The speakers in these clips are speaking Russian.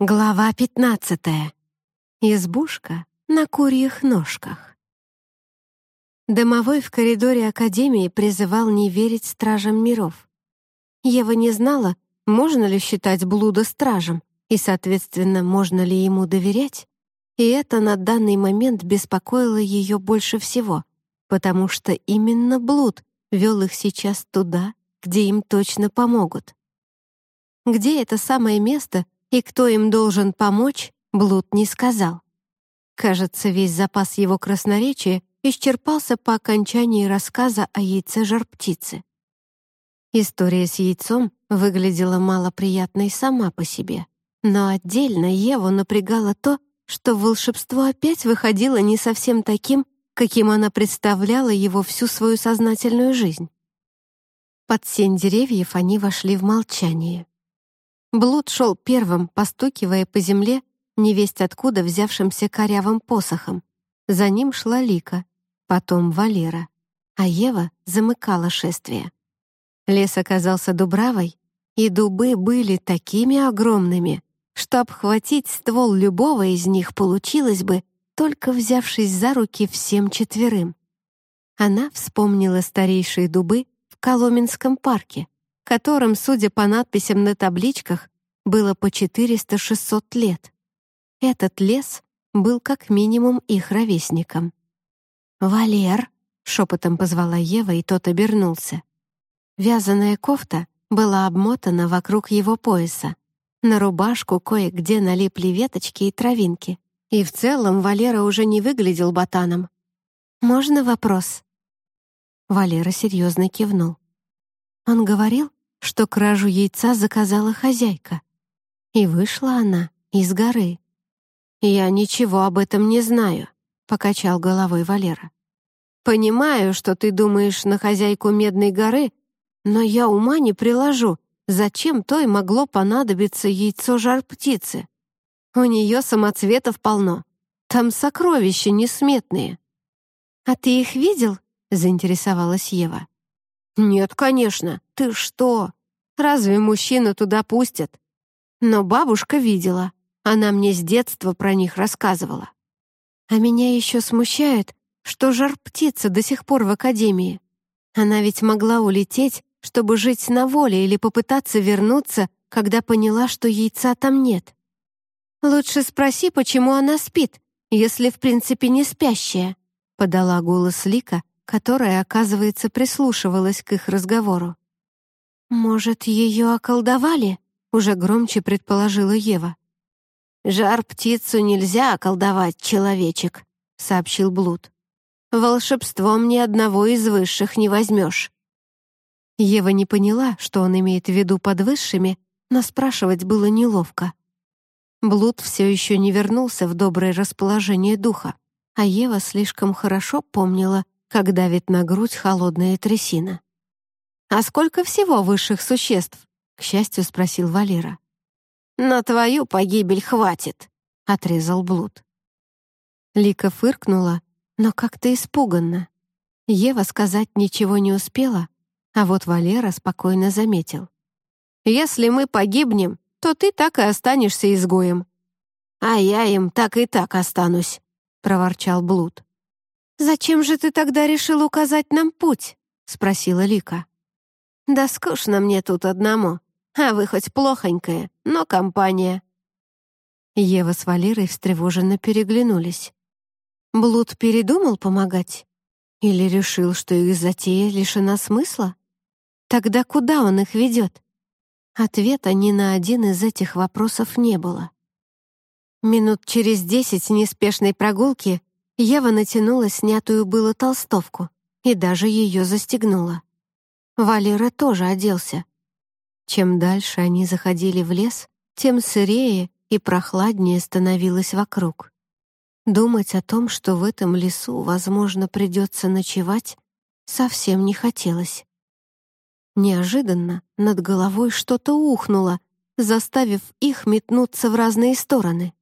Глава пятнадцатая. Избушка на курьих ножках. Домовой в коридоре Академии призывал не верить стражам миров. Ева не знала, можно ли считать блуда стражем, и, соответственно, можно ли ему доверять. И это на данный момент беспокоило ее больше всего, потому что именно блуд вел их сейчас туда, где им точно помогут. Где это самое место — и кто им должен помочь, Блуд не сказал. Кажется, весь запас его красноречия исчерпался по окончании рассказа о яйце жар-птицы. История с яйцом выглядела малоприятной сама по себе, но отдельно Еву напрягало то, что волшебство опять выходило не совсем таким, каким она представляла его всю свою сознательную жизнь. Под сень деревьев они вошли в молчание. Блуд шел первым, постукивая по земле, невесть откуда взявшимся корявым посохом. За ним шла Лика, потом Валера, а Ева замыкала шествие. Лес оказался дубравой, и дубы были такими огромными, что обхватить ствол любого из них получилось бы, только взявшись за руки всем четверым. Она вспомнила старейшие дубы в Коломенском парке, которым, судя по надписям на табличках, было по 400-600 лет. Этот лес был как минимум их ровесником. «Валер!» — шепотом позвала Ева, и тот обернулся. Вязаная кофта была обмотана вокруг его пояса. На рубашку кое-где налипли веточки и травинки. И в целом Валера уже не выглядел ботаном. «Можно вопрос?» Валера серьезно кивнул. Он говорил, что кражу яйца заказала хозяйка. И вышла она из горы. «Я ничего об этом не знаю», — покачал головой Валера. «Понимаю, что ты думаешь на хозяйку Медной горы, но я ума не приложу, зачем той могло понадобиться яйцо жар-птицы. У нее самоцветов полно, там сокровища несметные». «А ты их видел?» — заинтересовалась Ева. «Нет, конечно. Ты что? Разве мужчину туда пустят? Но бабушка видела. Она мне с детства про них рассказывала. А меня еще смущает, что жар-птица до сих пор в академии. Она ведь могла улететь, чтобы жить на воле или попытаться вернуться, когда поняла, что яйца там нет. Лучше спроси, почему она спит, если в принципе не спящая, подала голос Лика, которая, оказывается, прислушивалась к их разговору. «Может, ее околдовали?» — уже громче предположила Ева. «Жар-птицу нельзя околдовать, человечек», — сообщил Блуд. «Волшебством ни одного из высших не возьмешь». Ева не поняла, что он имеет в виду под высшими, но спрашивать было неловко. Блуд все еще не вернулся в доброе расположение духа, а Ева слишком хорошо помнила, как давит на грудь холодная трясина. «А сколько всего высших существ?» — к счастью спросил Валера. «На твою погибель хватит», — отрезал Блуд. Лика фыркнула, но как-то испуганно. Ева сказать ничего не успела, а вот Валера спокойно заметил. «Если мы погибнем, то ты так и останешься изгоем». «А я им так и так останусь», — проворчал Блуд. «Зачем же ты тогда решил указать нам путь?» — спросила Лика. «Да скучно мне тут одному, а вы хоть плохонькая, но компания». Ева с Валерой встревоженно переглянулись. Блуд передумал помогать? Или решил, что их затея лишена смысла? Тогда куда он их ведет? Ответа ни на один из этих вопросов не было. Минут через десять неспешной прогулки Ева натянула снятую было толстовку и даже ее застегнула. Валера тоже оделся. Чем дальше они заходили в лес, тем сырее и прохладнее становилось вокруг. Думать о том, что в этом лесу, возможно, придется ночевать, совсем не хотелось. Неожиданно над головой что-то ухнуло, заставив их метнуться в разные стороны.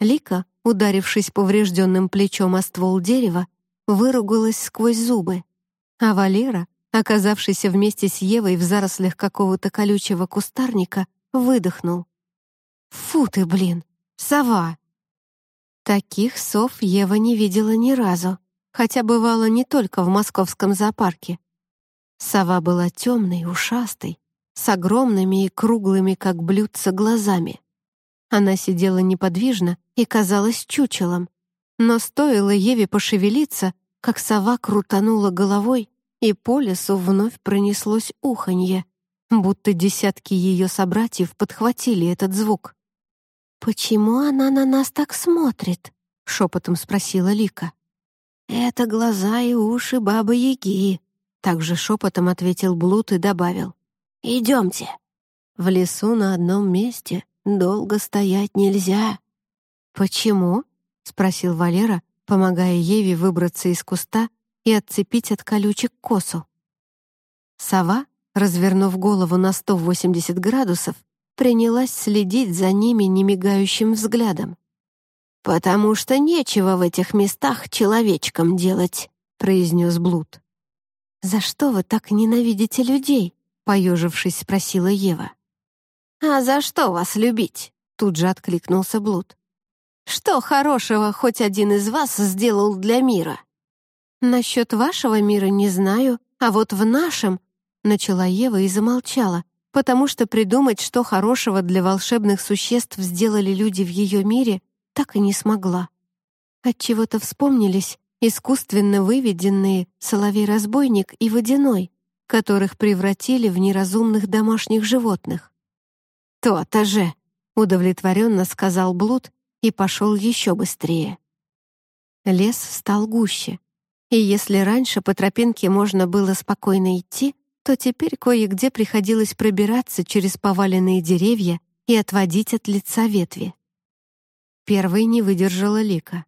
Лика ударившись поврежденным плечом о ствол дерева, выругалась сквозь зубы. А Валера, оказавшийся вместе с Евой в зарослях какого-то колючего кустарника, выдохнул. Фу ты, блин, сова!» Таких сов Ева не видела ни разу, хотя бывала не только в московском зоопарке. Сова была темной, ушастой, с огромными и круглыми, как блюдца, глазами. Она сидела неподвижно и казалась чучелом, но стоило Еве пошевелиться, как сова крутанула головой, и по лесу вновь пронеслось уханье, будто десятки ее собратьев подхватили этот звук. «Почему она на нас так смотрит?» — шепотом спросила Лика. «Это глаза и уши бабы-яги», — также шепотом ответил Блуд и добавил. «Идемте. В лесу на одном месте долго стоять нельзя». «Почему?» — спросил Валера, помогая Еве выбраться из куста и отцепить от колючек косу. Сова, развернув голову на 180 градусов, принялась следить за ними немигающим взглядом. «Потому что нечего в этих местах человечкам делать», — произнес Блуд. «За что вы так ненавидите людей?» — поежившись, спросила Ева. «А за что вас любить?» — тут же откликнулся Блуд. «Что хорошего хоть один из вас сделал для мира?» «Насчет вашего мира не знаю, а вот в нашем...» — начала Ева и замолчала, потому что придумать, что хорошего для волшебных существ сделали люди в ее мире, так и не смогла. Отчего-то вспомнились искусственно выведенные соловей-разбойник и водяной, которых превратили в неразумных домашних животных. «То-то же!» — удовлетворенно сказал Блуд и пошел еще быстрее. Лес стал гуще, и если раньше по тропинке можно было спокойно идти, то теперь кое-где приходилось пробираться через поваленные деревья и отводить от лица ветви. Первой не выдержала Лика.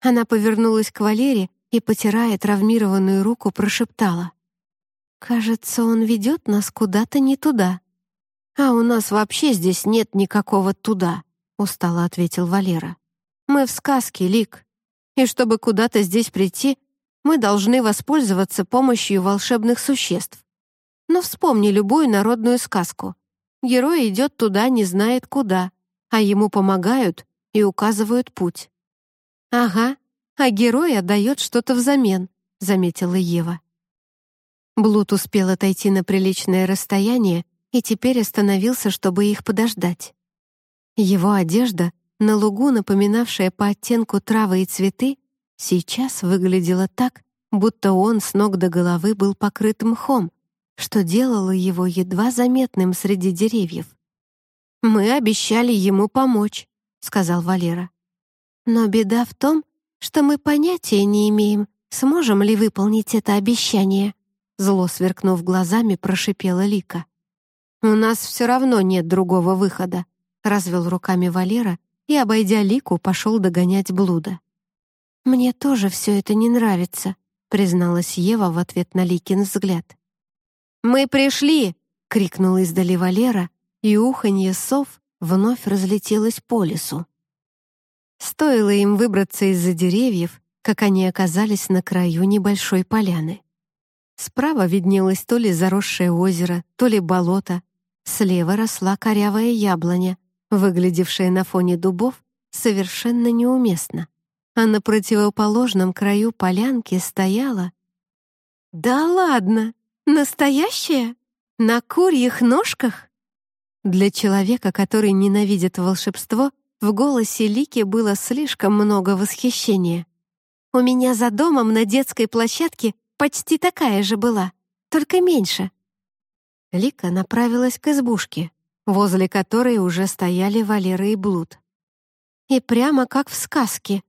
Она повернулась к Валере и, потирая травмированную руку, прошептала. «Кажется, он ведет нас куда-то не туда». «А у нас вообще здесь нет никакого «туда», — устало ответил Валера. «Мы в сказке, Лик. И чтобы куда-то здесь прийти, мы должны воспользоваться помощью волшебных существ. Но вспомни любую народную сказку. Герой идет туда, не знает куда, а ему помогают и указывают путь. «Ага, а герой отдает что-то взамен», — заметила Ева. Блуд успел отойти на приличное расстояние и теперь остановился, чтобы их подождать. Его одежда, на лугу напоминавшая по оттенку травы и цветы, сейчас выглядела так, будто он с ног до головы был покрыт мхом, что делало его едва заметным среди деревьев. «Мы обещали ему помочь», — сказал Валера. «Но беда в том, что мы понятия не имеем, сможем ли выполнить это обещание», зло сверкнув глазами, прошипела Лика. «У нас все равно нет другого выхода», развел руками Валера и, обойдя Лику, пошел догонять блуда. «Мне тоже все это не нравится», призналась Ева в ответ на Ликин взгляд. «Мы пришли!» — крикнул издали Валера, и уханье сов вновь разлетелось по лесу. Стоило им выбраться из-за деревьев, как они оказались на краю небольшой поляны. Справа виднелось то ли заросшее озеро, то ли болото. Слева росла корявая яблоня, выглядевшая на фоне дубов совершенно неуместно. А на противоположном краю полянки стояла... «Да ладно!» Настоящая? На курьих ножках? Для человека, который ненавидит волшебство, в голосе Лики было слишком много восхищения. У меня за домом на детской площадке почти такая же была, только меньше. Лика направилась к избушке, возле которой уже стояли Валера и Блуд. И прямо как в сказке,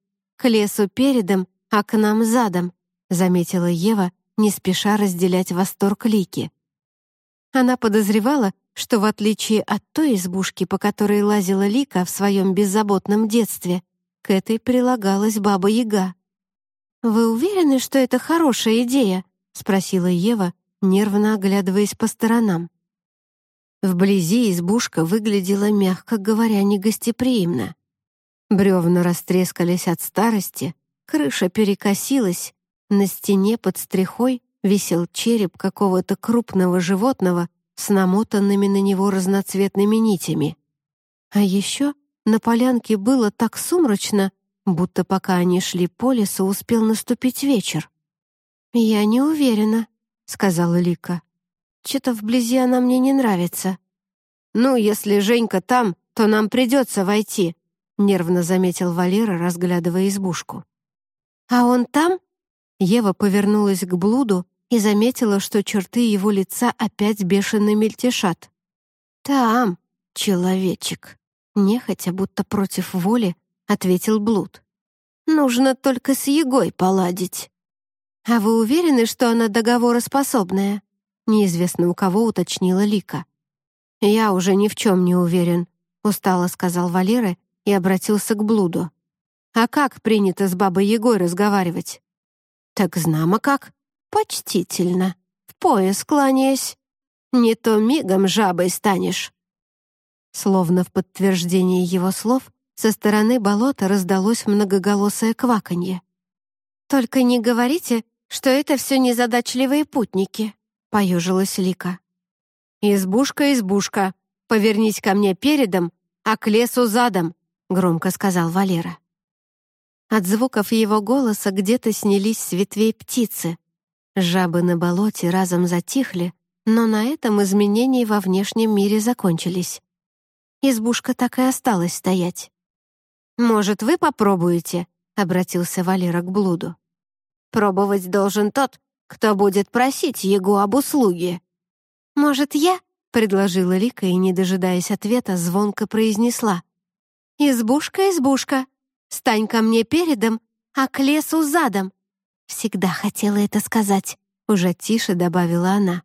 к лесу передом, а к нам задом, заметила Ева, не спеша разделять восторг Лики. Она подозревала, что в отличие от той избушки, по которой лазила Лика в своем беззаботном детстве, к этой прилагалась Баба-Яга. «Вы уверены, что это хорошая идея?» — спросила Ева, нервно оглядываясь по сторонам. Вблизи избушка выглядела, мягко говоря, негостеприимно. Бревна растрескались от старости, крыша перекосилась, на стене под стрихой висел череп какого-то крупного животного с намотанными на него разноцветными нитями. А еще на полянке было так сумрачно, будто пока они шли по лесу, успел наступить вечер. «Я не уверена», — сказала Лика. «Что-то вблизи она мне не нравится». «Ну, если Женька там, то нам придется войти», — нервно заметил Валера, разглядывая избушку. «А он там?» Ева повернулась к блуду и заметила, что черты его лица опять бешено мельтешат. «Там, человечек», — нехотя, будто против воли, ответил блуд. «Нужно только с Егой поладить». «А вы уверены, что она договороспособная?» Неизвестно у кого уточнила Лика. «Я уже ни в чем не уверен», — устало сказал Валера и обратился к блуду. «А как принято с бабой Егой разговаривать?» «Так знамо как. Почтительно. В пояс кланяясь. Не то мигом жабой станешь». Словно в подтверждение его слов, со стороны болота раздалось многоголосое кваканье. «Только не говорите, что это все незадачливые путники», — поежилась Лика. «Избушка, избушка, повернись ко мне передом, а к лесу задом», — громко сказал Валера. От звуков его голоса где-то снялись с ветвей птицы. Жабы на болоте разом затихли, но на этом изменения во внешнем мире закончились. Избушка так и осталась стоять. «Может, вы попробуете?» — обратился Валера к блуду. «Пробовать должен тот, кто будет просить Егу об услуге». «Может, я?» — предложила Лика и, не дожидаясь ответа, звонко произнесла. «Избушка, избушка, Стань ко мне передом, а к лесу задом. Всегда хотела это сказать, уже тише добавила она.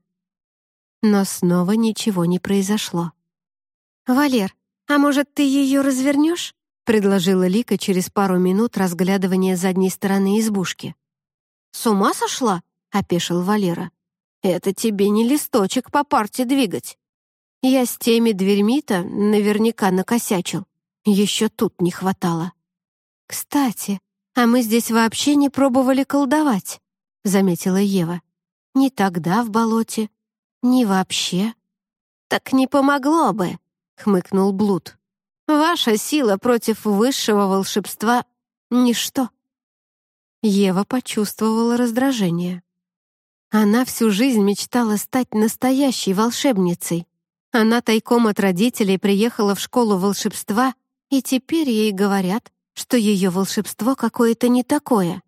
Но снова ничего не произошло. «Валер, а может, ты ее развернешь?» — предложила Лика через пару минут разглядывания задней стороны избушки. «С ума сошла?» — опешил Валера. «Это тебе не листочек по парте двигать. Я с теми дверьми-то наверняка накосячил. Еще тут не хватало». «Кстати, а мы здесь вообще не пробовали колдовать», — заметила Ева. «Ни тогда в болоте, ни вообще». «Так не помогло бы», — хмыкнул Блуд. «Ваша сила против высшего волшебства — ничто». Ева почувствовала раздражение. Она всю жизнь мечтала стать настоящей волшебницей. Она тайком от родителей приехала в школу волшебства, и теперь ей говорят, что ее волшебство какое-то не такое.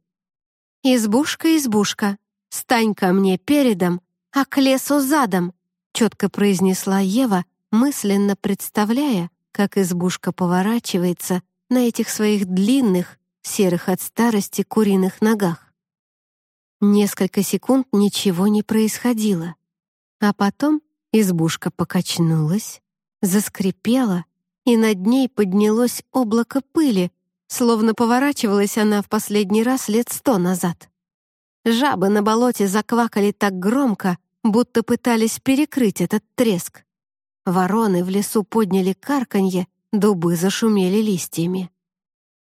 «Избушка, избушка, стань ко мне передом, а к лесу задом», четко произнесла Ева, мысленно представляя, как избушка поворачивается на этих своих длинных, серых от старости куриных ногах. Несколько секунд ничего не происходило. А потом избушка покачнулась, заскрипела, и над ней поднялось облако пыли, словно поворачивалась она в последний раз лет сто назад. Жабы на болоте заквакали так громко, будто пытались перекрыть этот треск. Вороны в лесу подняли карканье, дубы зашумели листьями.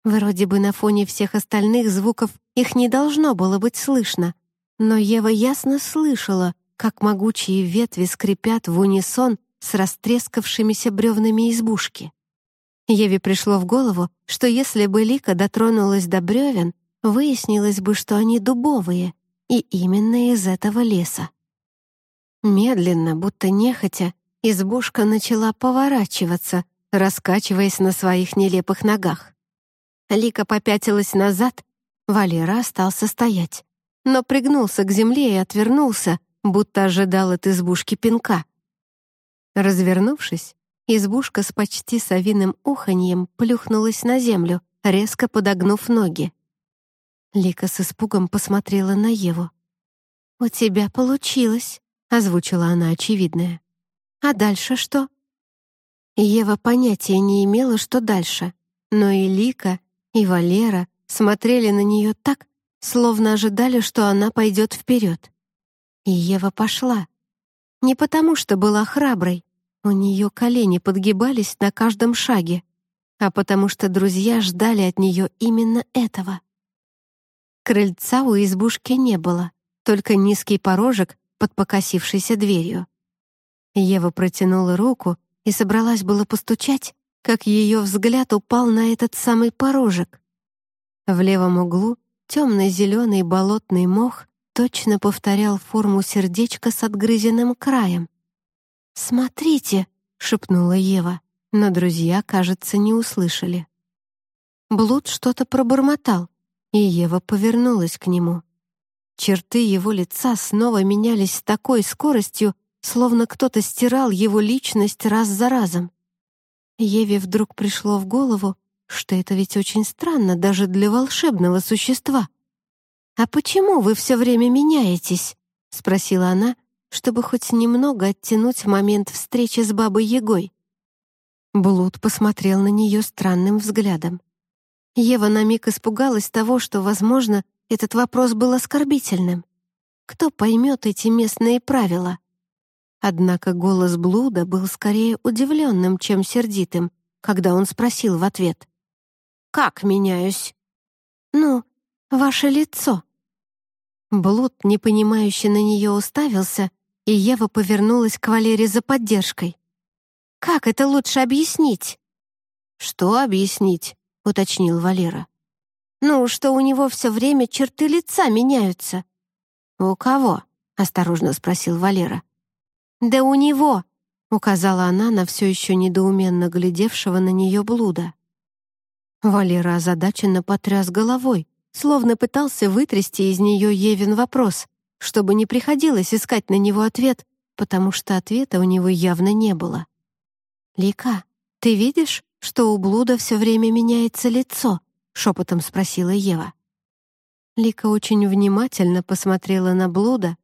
Вроде бы на фоне всех остальных звуков их не должно было быть слышно, но Ева ясно слышала, как могучие ветви скрипят в унисон с растрескавшимися бревнами избушки. Еве пришло в голову, что если бы Лика дотронулась до бревен, выяснилось бы, что они дубовые, и именно из этого леса. Медленно, будто нехотя, избушка начала поворачиваться, раскачиваясь на своих нелепых ногах. Лика попятилась назад, Валера остался стоять, но пригнулся к земле и отвернулся, будто ожидал от избушки пинка. Развернувшись, Избушка с почти совиным уханьем плюхнулась на землю, резко подогнув ноги. Лика с испугом посмотрела на Еву. «У тебя получилось», — озвучила она очевидное. «А дальше что?» Ева понятия не имела, что дальше, но и Лика, и Валера смотрели на нее так, словно ожидали, что она пойдет вперед. И Ева пошла. Не потому, что была храброй, у нее колени подгибались на каждом шаге, а потому что друзья ждали от нее именно этого. Крыльца у избушки не было, только низкий порожек под покосившейся дверью. Ева протянула руку и собралась было постучать, как ее взгляд упал на этот самый порожек. В левом углу темно-зеленый болотный мох точно повторял форму сердечка с отгрызенным краем. «Смотрите!» — шепнула Ева, но друзья, кажется, не услышали. Блуд что-то пробормотал, и Ева повернулась к нему. Черты его лица снова менялись с такой скоростью, словно кто-то стирал его личность раз за разом. Еве вдруг пришло в голову, что это ведь очень странно даже для волшебного существа. «А почему вы все время меняетесь?» — спросила она, чтобы хоть немного оттянуть момент встречи с бабой Егой. Блуд посмотрел на нее странным взглядом. Ева на миг испугалась того, что, возможно, этот вопрос был оскорбительным. Кто поймет эти местные правила? Однако голос Блуда был скорее удивленным, чем сердитым, когда он спросил в ответ. «Как меняюсь?» «Ну, ваше лицо». Блуд, непонимающе на нее уставился, и Ева повернулась к Валере за поддержкой. «Как это лучше объяснить?» «Что объяснить?» — уточнил Валера. «Ну, что у него все время черты лица меняются». «У кого?» — осторожно спросил Валера. «Да у него!» — указала она на все еще недоуменно глядевшего на нее блуда. Валера озадаченно потряс головой, словно пытался вытрясти из нее Евин вопрос, чтобы не приходилось искать на него ответ, потому что ответа у него явно не было. «Лика, ты видишь, что у блуда все время меняется лицо?» — шепотом спросила Ева. Лика очень внимательно посмотрела на блуда,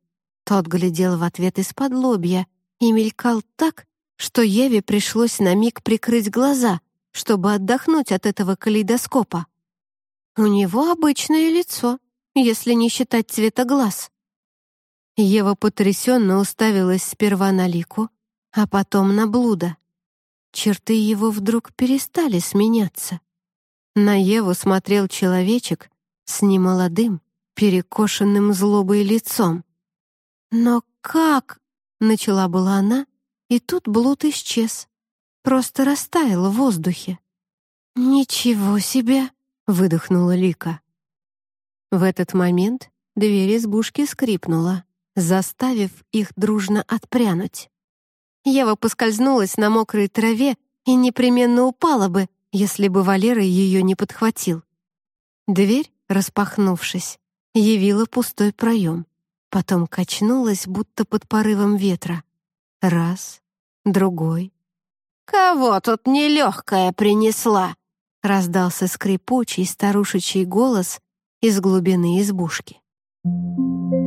тот глядел в ответ из-под лобья и мелькал так, что Еве пришлось на миг прикрыть глаза, чтобы отдохнуть от этого калейдоскопа. У него обычное лицо, если не считать цвета глаз. Ева потрясенно уставилась сперва на Лику, а потом на блуда. Черты его вдруг перестали сменяться. На Еву смотрел человечек с немолодым, перекошенным злобой лицом. «Но как?» — начала была она, и тут блуд исчез. Просто растаял в воздухе. «Ничего себе!» — выдохнула Лика. В этот момент дверь избушки скрипнула, заставив их дружно отпрянуть. Ева поскользнулась на мокрой траве и непременно упала бы, если бы Валера ее не подхватил. Дверь, распахнувшись, явила пустой проем потом качнулась, будто под порывом ветра. Раз, другой. «Кого тут нелегкая принесла?» — раздался скрипучий старушечий голос из глубины избушки. Thank you.